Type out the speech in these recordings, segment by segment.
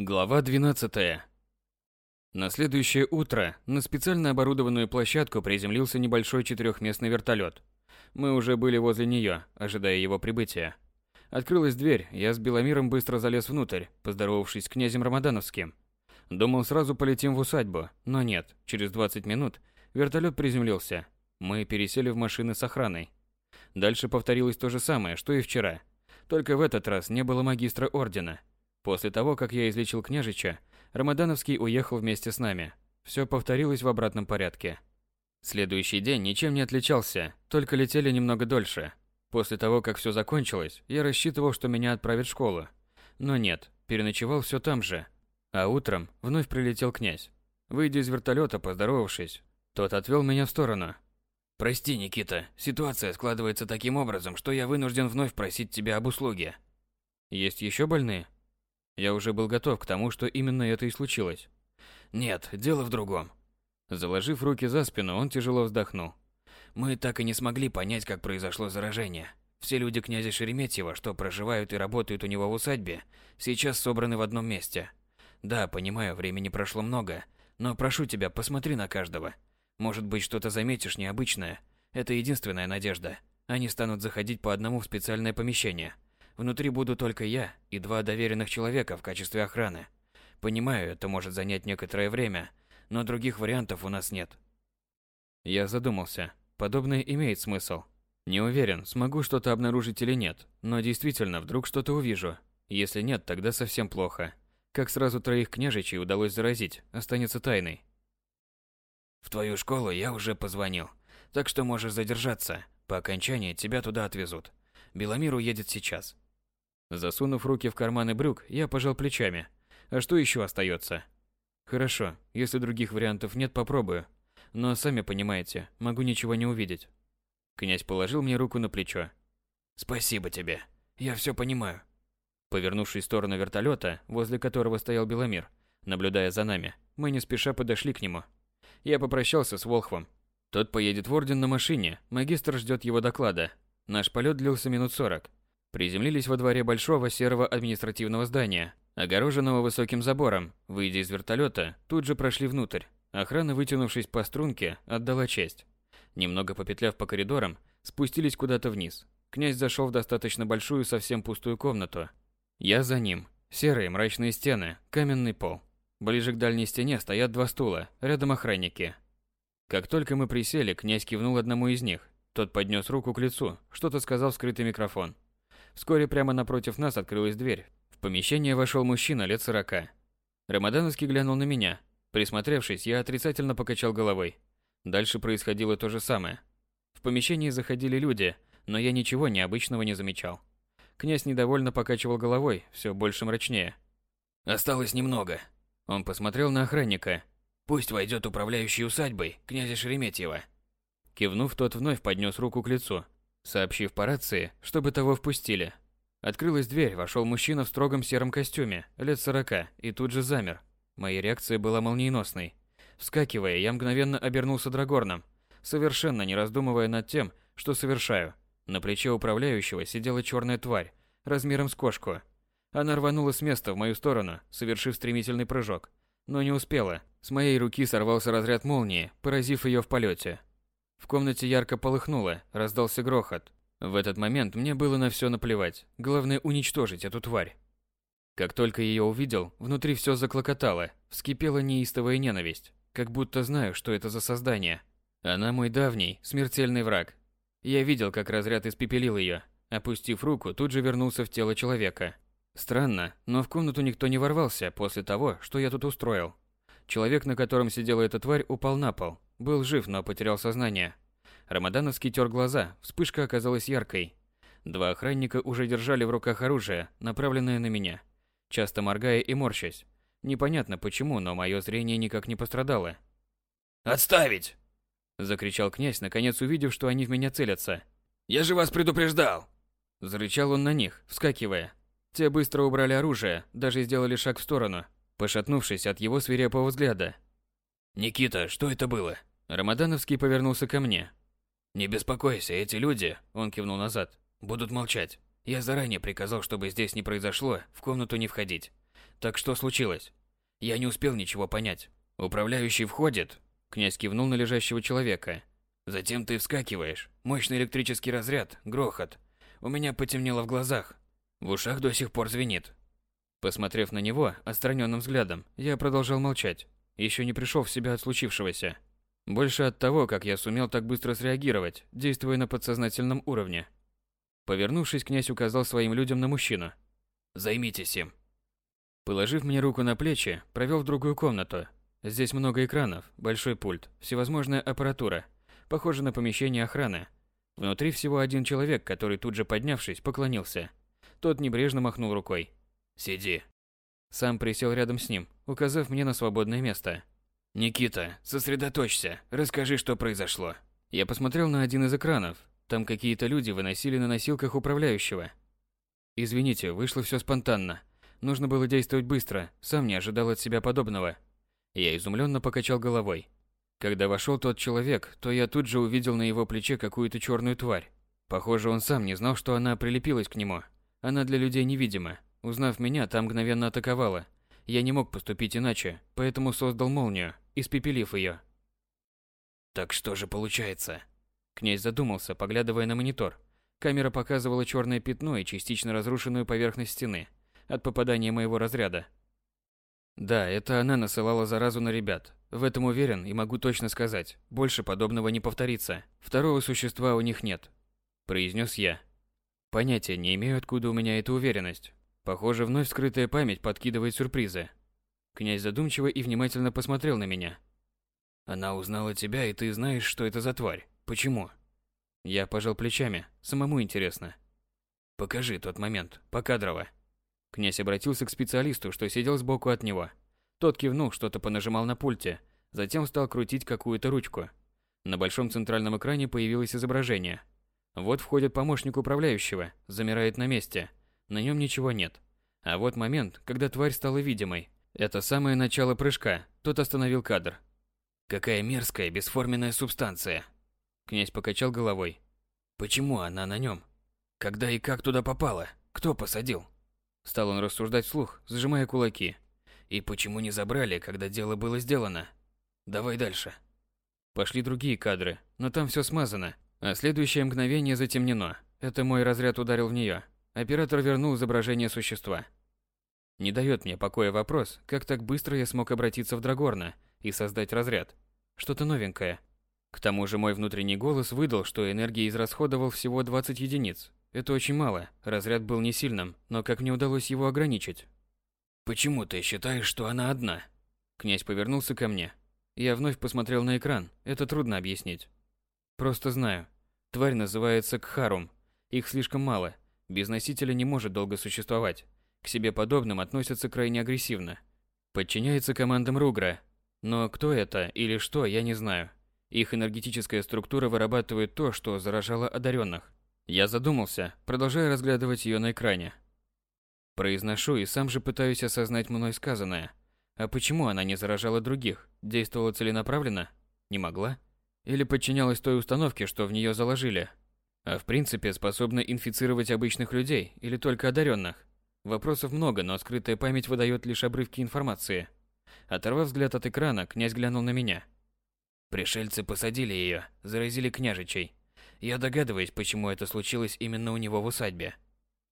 Глава 12. На следующее утро на специально оборудованную площадку приземлился небольшой четырехместный вертолет. Мы уже были возле нее, ожидая его прибытия. Открылась дверь, я с Беломиром быстро залез внутрь, поздоровавшись с князем Рамадановским. Думал, сразу полетим в усадьбу, но нет, через 20 минут вертолет приземлился. Мы пересели в машины с охраной. Дальше повторилось то же самое, что и вчера. Только в этот раз не было магистра ордена. После того, как я излечил княжича, Рамадановский уехал вместе с нами. Все повторилось в обратном порядке. Следующий день ничем не отличался, только летели немного дольше. После того, как все закончилось, я рассчитывал, что меня отправят в школу. Но нет, переночевал все там же. А утром вновь прилетел князь. Выйдя из вертолета, поздоровавшись, тот отвел меня в сторону. «Прости, Никита, ситуация складывается таким образом, что я вынужден вновь просить тебя об услуге». «Есть еще больные?» Я уже был готов к тому, что именно это и случилось. Нет, дело в другом. Заложив руки за спину, он тяжело вздохнул. Мы так и не смогли понять, как произошло заражение. Все люди князя Шереметьева, что проживают и работают у него в усадьбе, сейчас собраны в одном месте. Да, понимаю, времени прошло много, но прошу тебя, посмотри на каждого. Может быть, что-то заметишь необычное. Это единственная надежда. Они станут заходить по одному в специальное помещение – Внутри буду только я и два доверенных человека в качестве охраны. Понимаю, это может занять некоторое время, но других вариантов у нас нет. Я задумался. Подобное имеет смысл. Не уверен, смогу что-то обнаружить или нет, но действительно, вдруг что-то увижу. Если нет, тогда совсем плохо. Как сразу троих княжичей удалось заразить, останется тайной. В твою школу я уже позвонил, так что можешь задержаться. По окончании тебя туда отвезут. Беломир уедет сейчас. Засунув руки в карманы брюк, я пожал плечами. А что еще остается? Хорошо, если других вариантов нет, попробую. Но сами понимаете, могу ничего не увидеть. Князь положил мне руку на плечо. Спасибо тебе. Я все понимаю. Повернувшись в сторону вертолета, возле которого стоял Беломир, наблюдая за нами, мы не спеша подошли к нему. Я попрощался с Волхвом. Тот поедет в Орден на машине, магистр ждет его доклада. Наш полет длился минут сорок. Приземлились во дворе большого серого административного здания, огороженного высоким забором. Выйдя из вертолета, тут же прошли внутрь. Охрана, вытянувшись по струнке, отдала честь. Немного попетляв по коридорам, спустились куда-то вниз. Князь зашел в достаточно большую, совсем пустую комнату. Я за ним. Серые мрачные стены, каменный пол. Ближе к дальней стене стоят два стула, рядом охранники. Как только мы присели, князь кивнул одному из них. Тот поднес руку к лицу, что-то сказал в скрытый микрофон. Вскоре прямо напротив нас открылась дверь. В помещение вошел мужчина лет сорока. Рамадановский глянул на меня. Присмотревшись, я отрицательно покачал головой. Дальше происходило то же самое. В помещении заходили люди, но я ничего необычного не замечал. Князь недовольно покачивал головой, все больше мрачнее. «Осталось немного». Он посмотрел на охранника. «Пусть войдет управляющий усадьбой, князя Шереметьева». Кивнув, тот вновь поднес руку к лицу, сообщив по рации, чтобы того впустили. Открылась дверь, вошел мужчина в строгом сером костюме, лет сорока, и тут же замер. Моя реакция была молниеносной. Вскакивая, я мгновенно обернулся драгорном, совершенно не раздумывая над тем, что совершаю. На плече управляющего сидела черная тварь, размером с кошку. Она рванула с места в мою сторону, совершив стремительный прыжок. Но не успела. С моей руки сорвался разряд молнии, поразив ее в полете. В комнате ярко полыхнуло, раздался грохот. В этот момент мне было на все наплевать. Главное уничтожить эту тварь. Как только ее увидел, внутри все заклокотало, вскипела неистовая ненависть, как будто знаю, что это за создание. Она мой давний, смертельный враг. Я видел, как разряд испепелил ее. Опустив руку, тут же вернулся в тело человека. Странно, но в комнату никто не ворвался после того, что я тут устроил. Человек, на котором сидела эта тварь, упал на пол, был жив, но потерял сознание. Рамадановский тер глаза, вспышка оказалась яркой. Два охранника уже держали в руках оружие, направленное на меня, часто моргая и морщась. Непонятно почему, но мое зрение никак не пострадало. «Отставить!» – закричал князь, наконец увидев, что они в меня целятся. «Я же вас предупреждал!» Зарычал он на них, вскакивая. Те быстро убрали оружие, даже сделали шаг в сторону, пошатнувшись от его свирепого взгляда. «Никита, что это было?» Рамадановский повернулся ко мне. «Не беспокойся, эти люди», – он кивнул назад, – «будут молчать. Я заранее приказал, чтобы здесь не произошло, в комнату не входить. Так что случилось? Я не успел ничего понять. Управляющий входит. Князь кивнул на лежащего человека. Затем ты вскакиваешь. Мощный электрический разряд, грохот. У меня потемнело в глазах. В ушах до сих пор звенит. Посмотрев на него отстраненным взглядом, я продолжал молчать. Еще не пришел в себя от случившегося. Больше от того, как я сумел так быстро среагировать, действуя на подсознательном уровне. Повернувшись, князь указал своим людям на мужчину. «Займитесь им». Положив мне руку на плечи, провел в другую комнату. Здесь много экранов, большой пульт, всевозможная аппаратура. Похоже на помещение охраны. Внутри всего один человек, который тут же поднявшись, поклонился. Тот небрежно махнул рукой. «Сиди». Сам присел рядом с ним, указав мне на свободное место. «Никита, сосредоточься, расскажи, что произошло». Я посмотрел на один из экранов. Там какие-то люди выносили на носилках управляющего. Извините, вышло все спонтанно. Нужно было действовать быстро, сам не ожидал от себя подобного. Я изумленно покачал головой. Когда вошел тот человек, то я тут же увидел на его плече какую-то черную тварь. Похоже, он сам не знал, что она прилепилась к нему. Она для людей невидима. Узнав меня, там мгновенно атаковала. Я не мог поступить иначе, поэтому создал молнию, испепелив ее. Так что же получается? Князь задумался, поглядывая на монитор. Камера показывала черное пятно и частично разрушенную поверхность стены от попадания моего разряда. Да, это она насылала заразу на ребят. В этом уверен и могу точно сказать. Больше подобного не повторится. Второго существа у них нет. Произнес я. Понятия не имею, откуда у меня эта уверенность. Похоже, вновь скрытая память подкидывает сюрпризы. Князь задумчиво и внимательно посмотрел на меня. Она узнала тебя, и ты знаешь, что это за тварь. Почему? Я пожал плечами. Самому интересно. Покажи тот момент, покадрово. Князь обратился к специалисту, что сидел сбоку от него. Тот кивнул, что-то понажимал на пульте, затем стал крутить какую-то ручку. На большом центральном экране появилось изображение. Вот входит помощник управляющего, замирает на месте. На нем ничего нет. А вот момент, когда тварь стала видимой. Это самое начало прыжка. Тот остановил кадр. Какая мерзкая, бесформенная субстанция. Князь покачал головой. Почему она на нем? Когда и как туда попала? Кто посадил? Стал он рассуждать вслух, сжимая кулаки. И почему не забрали, когда дело было сделано? Давай дальше. Пошли другие кадры, но там все смазано, а следующее мгновение затемнено. Это мой разряд ударил в нее. Оператор вернул изображение существа. Не дает мне покоя вопрос, как так быстро я смог обратиться в Драгорна и создать разряд. Что-то новенькое. К тому же мой внутренний голос выдал, что энергии израсходовал всего 20 единиц, это очень мало. Разряд был не сильным, но как мне удалось его ограничить? Почему ты считаешь, что она одна? Князь повернулся ко мне. Я вновь посмотрел на экран. Это трудно объяснить. Просто знаю. Тварь называется Кхарум. Их слишком мало. Без носителя не может долго существовать. К себе подобным относятся крайне агрессивно. Подчиняется командам Ругра. Но кто это или что, я не знаю. Их энергетическая структура вырабатывает то, что заражало одаренных. Я задумался, продолжая разглядывать ее на экране. Произношу и сам же пытаюсь осознать мной сказанное. А почему она не заражала других? Действовала целенаправленно? Не могла? Или подчинялась той установке, что в нее заложили? А в принципе способна инфицировать обычных людей или только одаренных? Вопросов много, но скрытая память выдает лишь обрывки информации. Оторвав взгляд от экрана, князь глянул на меня. Пришельцы посадили ее, заразили княжичей. Я догадываюсь, почему это случилось именно у него в усадьбе.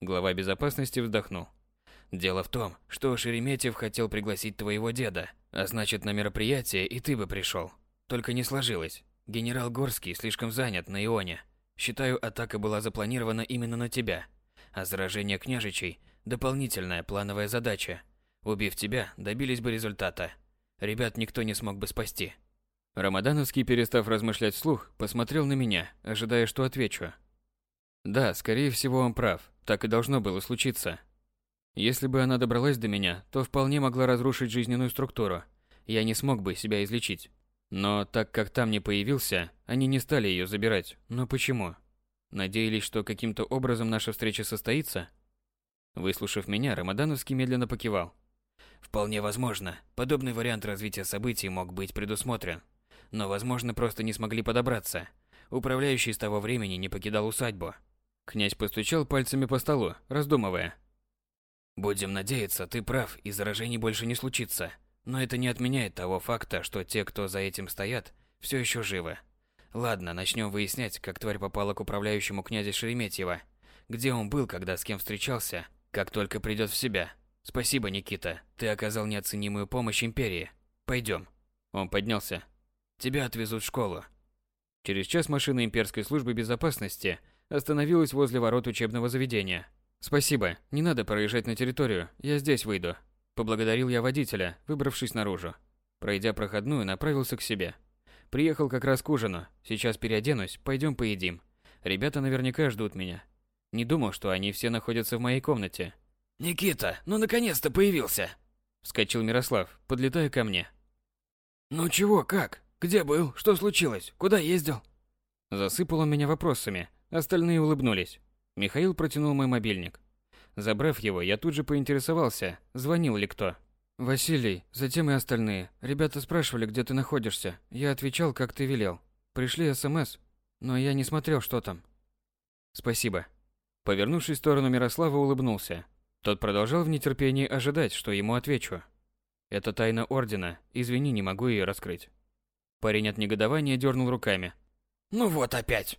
Глава безопасности вздохнул. Дело в том, что Шереметьев хотел пригласить твоего деда, а значит на мероприятие и ты бы пришел. Только не сложилось. Генерал Горский слишком занят на Ионе. Считаю, атака была запланирована именно на тебя. А заражение княжичей – дополнительная плановая задача. Убив тебя, добились бы результата. Ребят никто не смог бы спасти. Рамадановский, перестав размышлять вслух, посмотрел на меня, ожидая, что отвечу. Да, скорее всего, он прав. Так и должно было случиться. Если бы она добралась до меня, то вполне могла разрушить жизненную структуру. Я не смог бы себя излечить. Но так как там не появился, они не стали ее забирать. Но почему? Надеялись, что каким-то образом наша встреча состоится? Выслушав меня, Рамадановский медленно покивал. Вполне возможно, подобный вариант развития событий мог быть предусмотрен но, возможно, просто не смогли подобраться. Управляющий с того времени не покидал усадьбу. Князь постучал пальцами по столу, раздумывая. Будем надеяться, ты прав, и заражений больше не случится. Но это не отменяет того факта, что те, кто за этим стоят, все еще живы. Ладно, начнем выяснять, как тварь попала к управляющему князя Шереметьева. Где он был, когда с кем встречался, как только придет в себя. Спасибо, Никита, ты оказал неоценимую помощь империи. Пойдем. Он поднялся. Тебя отвезут в школу. Через час машина имперской службы безопасности остановилась возле ворот учебного заведения. Спасибо, не надо проезжать на территорию, я здесь выйду. Поблагодарил я водителя, выбравшись наружу. Пройдя проходную, направился к себе. Приехал как раз к ужину. Сейчас переоденусь, пойдем поедим. Ребята наверняка ждут меня. Не думал, что они все находятся в моей комнате. «Никита, ну наконец-то появился!» Вскочил Мирослав, подлетая ко мне. «Ну чего, как? Где был? Что случилось? Куда ездил?» Засыпал он меня вопросами. Остальные улыбнулись. Михаил протянул мой мобильник. Забрав его, я тут же поинтересовался, звонил ли кто. «Василий, затем и остальные. Ребята спрашивали, где ты находишься. Я отвечал, как ты велел. Пришли СМС, но я не смотрел, что там». «Спасибо». Повернувшись в сторону Мирослава, улыбнулся. Тот продолжал в нетерпении ожидать, что ему отвечу. «Это тайна Ордена. Извини, не могу ее раскрыть». Парень от негодования дернул руками. «Ну вот опять!»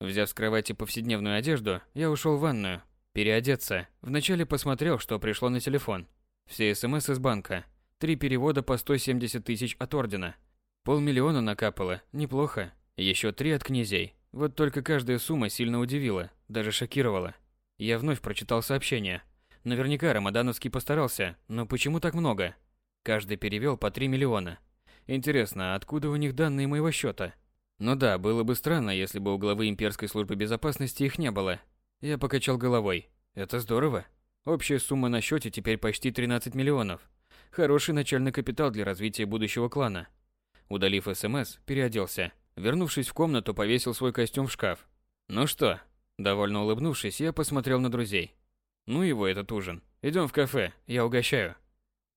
Взяв с кровати повседневную одежду, я ушел в ванную. Переодеться. Вначале посмотрел, что пришло на телефон. Все СМС из банка. Три перевода по 170 тысяч от Ордена. Полмиллиона накапало. Неплохо. Еще три от князей. Вот только каждая сумма сильно удивила, даже шокировала. Я вновь прочитал сообщение. Наверняка Рамадановский постарался, но почему так много? Каждый перевел по 3 миллиона. Интересно, откуда у них данные моего счета? Ну да, было бы странно, если бы у главы имперской службы безопасности их не было. Я покачал головой. Это здорово. Общая сумма на счете теперь почти 13 миллионов. Хороший начальный капитал для развития будущего клана. Удалив СМС, переоделся. Вернувшись в комнату, повесил свой костюм в шкаф. Ну что, довольно улыбнувшись, я посмотрел на друзей. Ну его этот ужин. Идем в кафе, я угощаю.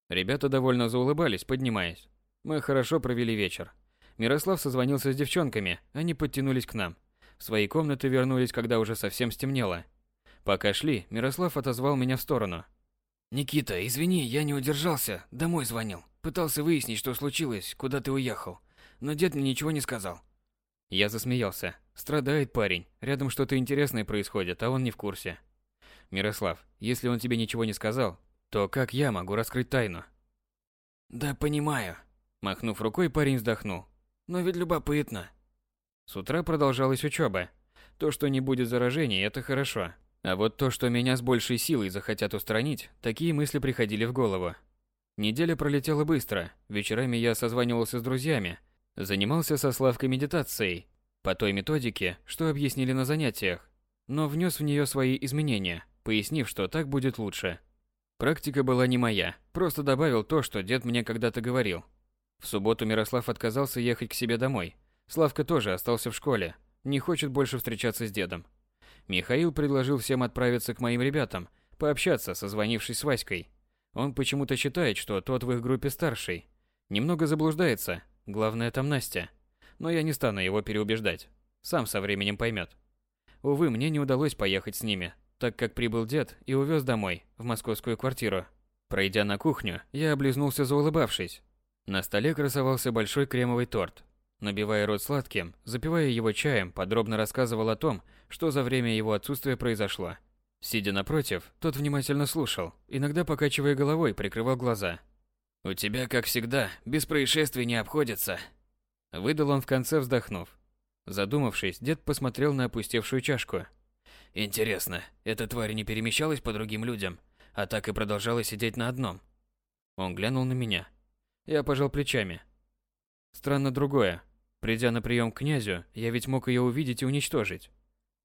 Ребята довольно заулыбались, поднимаясь. Мы хорошо провели вечер. Мирослав созвонился с девчонками, они подтянулись к нам. В свои комнаты вернулись, когда уже совсем стемнело. Пока шли, Мирослав отозвал меня в сторону. «Никита, извини, я не удержался, домой звонил. Пытался выяснить, что случилось, куда ты уехал. Но дед мне ничего не сказал». Я засмеялся. Страдает парень, рядом что-то интересное происходит, а он не в курсе. Мирослав, если он тебе ничего не сказал, то как я могу раскрыть тайну? Да понимаю. Махнув рукой, парень вздохнул. Но ведь любопытно. С утра продолжалась учеба. То, что не будет заражений, это хорошо. А вот то, что меня с большей силой захотят устранить, такие мысли приходили в голову. Неделя пролетела быстро. Вечерами я созванивался с друзьями, занимался со Славкой медитацией, по той методике, что объяснили на занятиях, но внес в нее свои изменения, пояснив, что так будет лучше. Практика была не моя, просто добавил то, что дед мне когда-то говорил. В субботу Мирослав отказался ехать к себе домой. Славка тоже остался в школе, не хочет больше встречаться с дедом. Михаил предложил всем отправиться к моим ребятам, пообщаться, созвонившись с Васькой. Он почему-то считает, что тот в их группе старший. Немного заблуждается, главное там Настя. Но я не стану его переубеждать. Сам со временем поймет. Увы, мне не удалось поехать с ними, так как прибыл дед и увез домой, в московскую квартиру. Пройдя на кухню, я облизнулся заулыбавшись. На столе красовался большой кремовый торт. Набивая рот сладким, запивая его чаем, подробно рассказывал о том, что за время его отсутствия произошло. Сидя напротив, тот внимательно слушал, иногда покачивая головой, прикрывал глаза. «У тебя, как всегда, без происшествий не обходится», — выдал он в конце, вздохнув. Задумавшись, дед посмотрел на опустевшую чашку. «Интересно, эта тварь не перемещалась по другим людям, а так и продолжала сидеть на одном?» Он глянул на меня. Я пожал плечами. Странно другое. Придя на прием к князю, я ведь мог ее увидеть и уничтожить.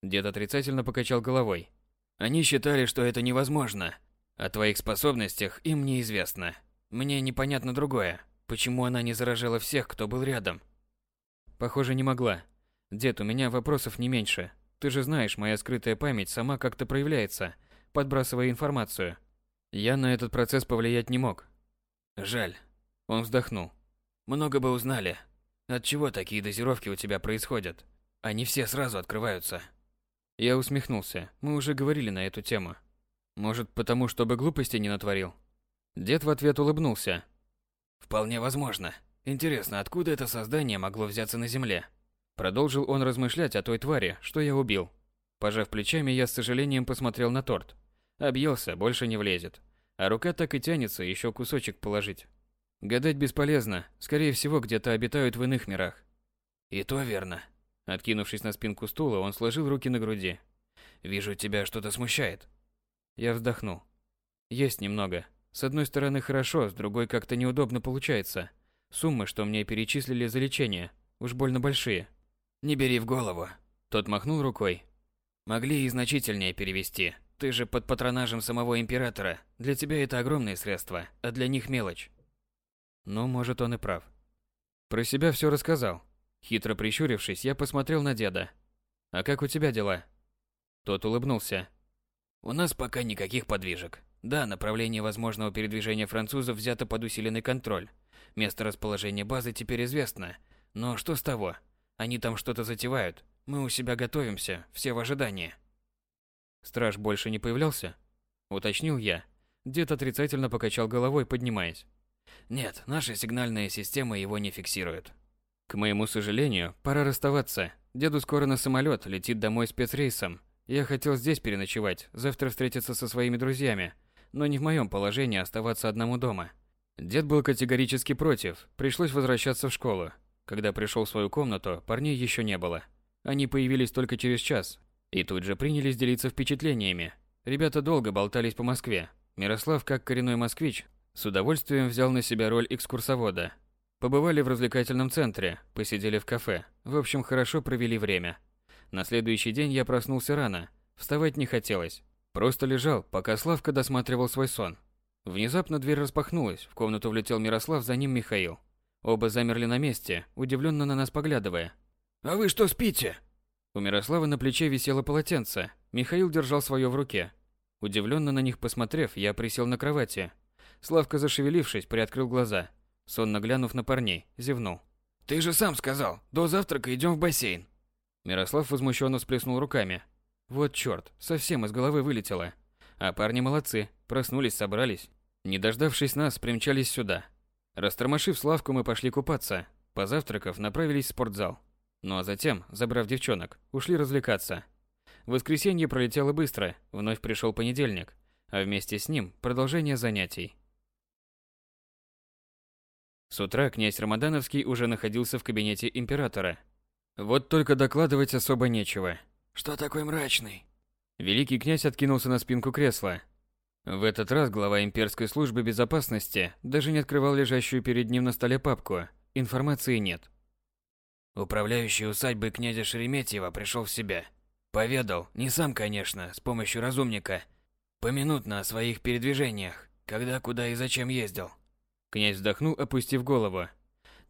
Дед отрицательно покачал головой. Они считали, что это невозможно. О твоих способностях им неизвестно. Мне непонятно другое. Почему она не заражала всех, кто был рядом? Похоже, не могла. Дед, у меня вопросов не меньше. Ты же знаешь, моя скрытая память сама как-то проявляется, подбрасывая информацию. Я на этот процесс повлиять не мог. Жаль. Он вздохнул. Много бы узнали. От чего такие дозировки у тебя происходят? Они все сразу открываются. Я усмехнулся. Мы уже говорили на эту тему. Может, потому чтобы глупости не натворил? Дед в ответ улыбнулся. Вполне возможно. Интересно, откуда это создание могло взяться на земле? Продолжил он размышлять о той твари, что я убил. Пожав плечами, я с сожалением посмотрел на торт. Объелся, больше не влезет. А рука так и тянется еще кусочек положить. Гадать бесполезно, скорее всего, где-то обитают в иных мирах. И то верно. Откинувшись на спинку стула, он сложил руки на груди. Вижу, тебя что-то смущает. Я вздохнул. Есть немного. С одной стороны хорошо, с другой как-то неудобно получается. Суммы, что мне перечислили за лечение, уж больно большие. Не бери в голову. Тот махнул рукой. Могли и значительнее перевести. Ты же под патронажем самого императора. Для тебя это огромные средства, а для них мелочь. Ну, может, он и прав. Про себя все рассказал. Хитро прищурившись, я посмотрел на деда. «А как у тебя дела?» Тот улыбнулся. «У нас пока никаких подвижек. Да, направление возможного передвижения французов взято под усиленный контроль. Место расположения базы теперь известно. Но что с того? Они там что-то затевают. Мы у себя готовимся, все в ожидании». «Страж больше не появлялся?» Уточнил я. Дед отрицательно покачал головой, поднимаясь. Нет, наша сигнальная система его не фиксирует. К моему сожалению, пора расставаться. Деду скоро на самолет, летит домой спецрейсом. Я хотел здесь переночевать, завтра встретиться со своими друзьями, но не в моем положении оставаться одному дома. Дед был категорически против, пришлось возвращаться в школу. Когда пришел в свою комнату, парней еще не было. Они появились только через час, и тут же принялись делиться впечатлениями. Ребята долго болтались по Москве. Мирослав, как коренной москвич, с удовольствием взял на себя роль экскурсовода. Побывали в развлекательном центре, посидели в кафе. В общем, хорошо провели время. На следующий день я проснулся рано. Вставать не хотелось. Просто лежал, пока Славка досматривал свой сон. Внезапно дверь распахнулась, в комнату влетел Мирослав, за ним Михаил. Оба замерли на месте, удивленно на нас поглядывая. «А вы что спите?» У Мирослава на плече висело полотенце. Михаил держал свое в руке. Удивленно на них посмотрев, я присел на кровати, Славка, зашевелившись, приоткрыл глаза. Сонно глянув на парней, зевнул. «Ты же сам сказал, до завтрака идем в бассейн!» Мирослав возмущенно всплеснул руками. Вот черт, совсем из головы вылетело. А парни молодцы, проснулись, собрались. Не дождавшись нас, примчались сюда. Растормошив Славку, мы пошли купаться. Позавтракав, направились в спортзал. Ну а затем, забрав девчонок, ушли развлекаться. Воскресенье пролетело быстро, вновь пришел понедельник, а вместе с ним продолжение занятий. С утра князь Рамадановский уже находился в кабинете императора. Вот только докладывать особо нечего. Что такой мрачный? Великий князь откинулся на спинку кресла. В этот раз глава имперской службы безопасности даже не открывал лежащую перед ним на столе папку. Информации нет. Управляющий усадьбой князя Шереметьева пришел в себя. Поведал, не сам, конечно, с помощью разумника, поминутно о своих передвижениях, когда, куда и зачем ездил. Князь вздохнул, опустив голову.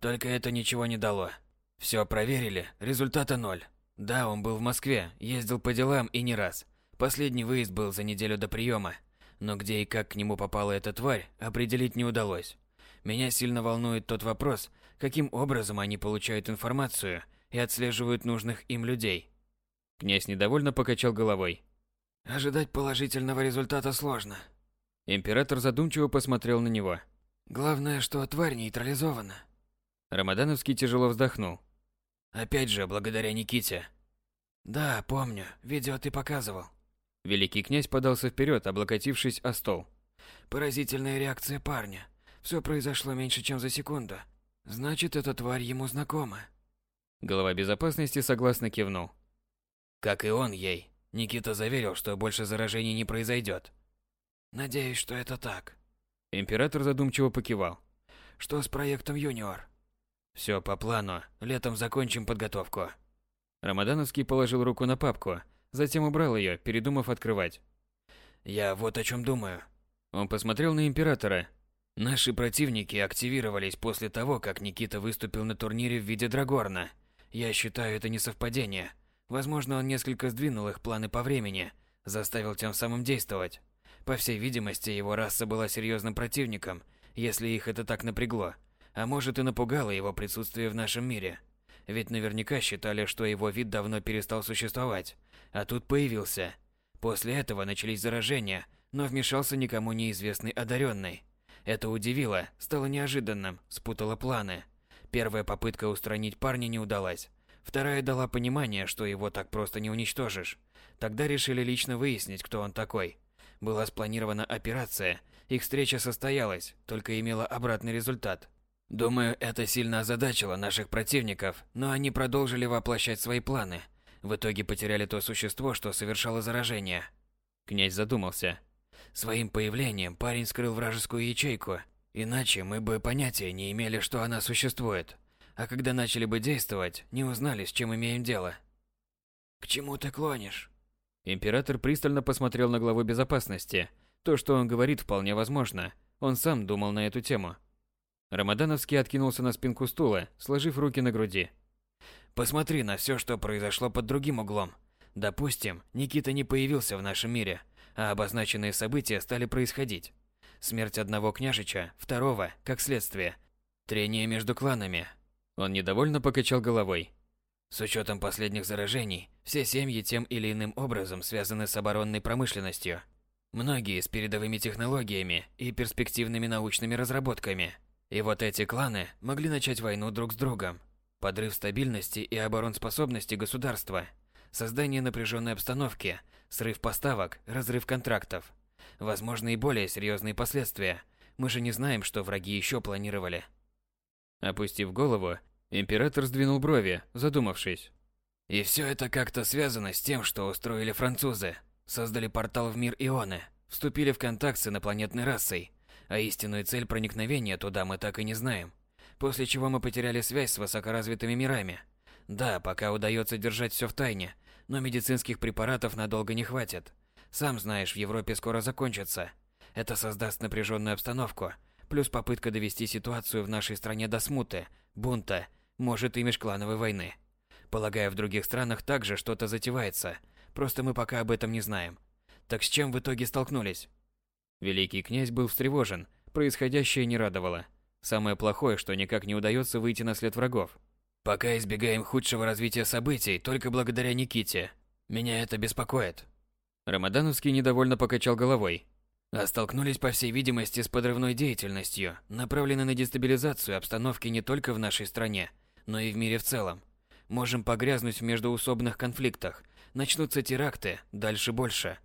Только это ничего не дало. Все проверили, результата ноль. Да, он был в Москве, ездил по делам и не раз. Последний выезд был за неделю до приема. Но где и как к нему попала эта тварь, определить не удалось. Меня сильно волнует тот вопрос, каким образом они получают информацию и отслеживают нужных им людей. Князь недовольно покачал головой. Ожидать положительного результата сложно. Император задумчиво посмотрел на него. Главное, что тварь нейтрализована. Рамадановский тяжело вздохнул. Опять же, благодаря Никите. Да, помню, видео ты показывал. Великий князь подался вперед, облокотившись о стол. Поразительная реакция парня. Все произошло меньше, чем за секунду. Значит, эта тварь ему знакома. Глава безопасности согласно кивнул. Как и он ей. Никита заверил, что больше заражений не произойдет. Надеюсь, что это так. Император задумчиво покивал. Что с проектом Юниор? Все по плану. Летом закончим подготовку. Рамадановский положил руку на папку, затем убрал ее, передумав открывать. Я вот о чем думаю. Он посмотрел на императора. Наши противники активировались после того, как Никита выступил на турнире в виде Драгорна. Я считаю это не совпадение. Возможно, он несколько сдвинул их планы по времени, заставил тем самым действовать. По всей видимости, его раса была серьезным противником, если их это так напрягло. А может и напугало его присутствие в нашем мире. Ведь наверняка считали, что его вид давно перестал существовать. А тут появился. После этого начались заражения, но вмешался никому неизвестный одаренный. Это удивило, стало неожиданным, спутало планы. Первая попытка устранить парня не удалась. Вторая дала понимание, что его так просто не уничтожишь. Тогда решили лично выяснить, кто он такой. Была спланирована операция, их встреча состоялась, только имела обратный результат. Думаю, это сильно озадачило наших противников, но они продолжили воплощать свои планы. В итоге потеряли то существо, что совершало заражение. Князь задумался. Своим появлением парень скрыл вражескую ячейку, иначе мы бы понятия не имели, что она существует. А когда начали бы действовать, не узнали, с чем имеем дело. К чему ты клонишь? Император пристально посмотрел на главу безопасности. То, что он говорит, вполне возможно. Он сам думал на эту тему. Рамадановский откинулся на спинку стула, сложив руки на груди. Посмотри на все, что произошло под другим углом. Допустим, Никита не появился в нашем мире, а обозначенные события стали происходить. Смерть одного княжича, второго, как следствие. Трение между кланами. Он недовольно покачал головой. С учетом последних заражений, все семьи тем или иным образом связаны с оборонной промышленностью. Многие с передовыми технологиями и перспективными научными разработками. И вот эти кланы могли начать войну друг с другом. Подрыв стабильности и оборонспособности государства. Создание напряженной обстановки, срыв поставок, разрыв контрактов. Возможно и более серьезные последствия. Мы же не знаем, что враги еще планировали. Опустив голову, Император сдвинул брови, задумавшись. И все это как-то связано с тем, что устроили французы. Создали портал в мир Ионы, вступили в контакт с инопланетной расой, а истинную цель проникновения туда мы так и не знаем. После чего мы потеряли связь с высокоразвитыми мирами. Да, пока удается держать все в тайне, но медицинских препаратов надолго не хватит. Сам знаешь, в Европе скоро закончится. Это создаст напряженную обстановку, плюс попытка довести ситуацию в нашей стране до смуты, бунта может и межклановой войны. Полагаю, в других странах также что-то затевается, просто мы пока об этом не знаем. Так с чем в итоге столкнулись? Великий князь был встревожен, происходящее не радовало. Самое плохое, что никак не удается выйти на след врагов. Пока избегаем худшего развития событий только благодаря Никите. Меня это беспокоит. Рамадановский недовольно покачал головой. А столкнулись, по всей видимости, с подрывной деятельностью, направленной на дестабилизацию обстановки не только в нашей стране, но и в мире в целом. Можем погрязнуть в междоусобных конфликтах, начнутся теракты, дальше больше.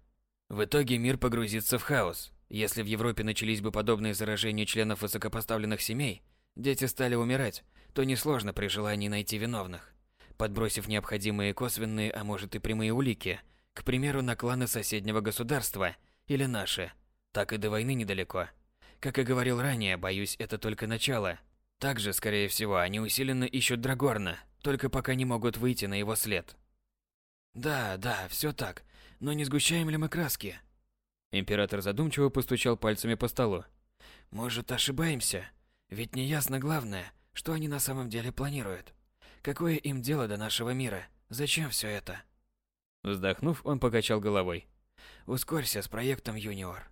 В итоге мир погрузится в хаос. Если в Европе начались бы подобные заражения членов высокопоставленных семей, дети стали умирать, то несложно при желании найти виновных. Подбросив необходимые косвенные, а может и прямые улики, к примеру, на кланы соседнего государства или наши, так и до войны недалеко. Как и говорил ранее, боюсь, это только начало. Также, скорее всего, они усиленно ищут Драгорна, только пока не могут выйти на его след. Да, да, все так. Но не сгущаем ли мы краски? Император задумчиво постучал пальцами по столу. Может, ошибаемся? Ведь не ясно главное, что они на самом деле планируют. Какое им дело до нашего мира? Зачем все это? Вздохнув, он покачал головой. Ускорься с проектом Юниор.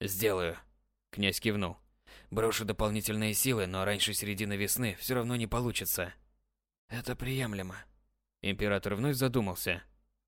Сделаю. Князь кивнул. Брошу дополнительные силы, но раньше середины весны все равно не получится. Это приемлемо. Император вновь задумался.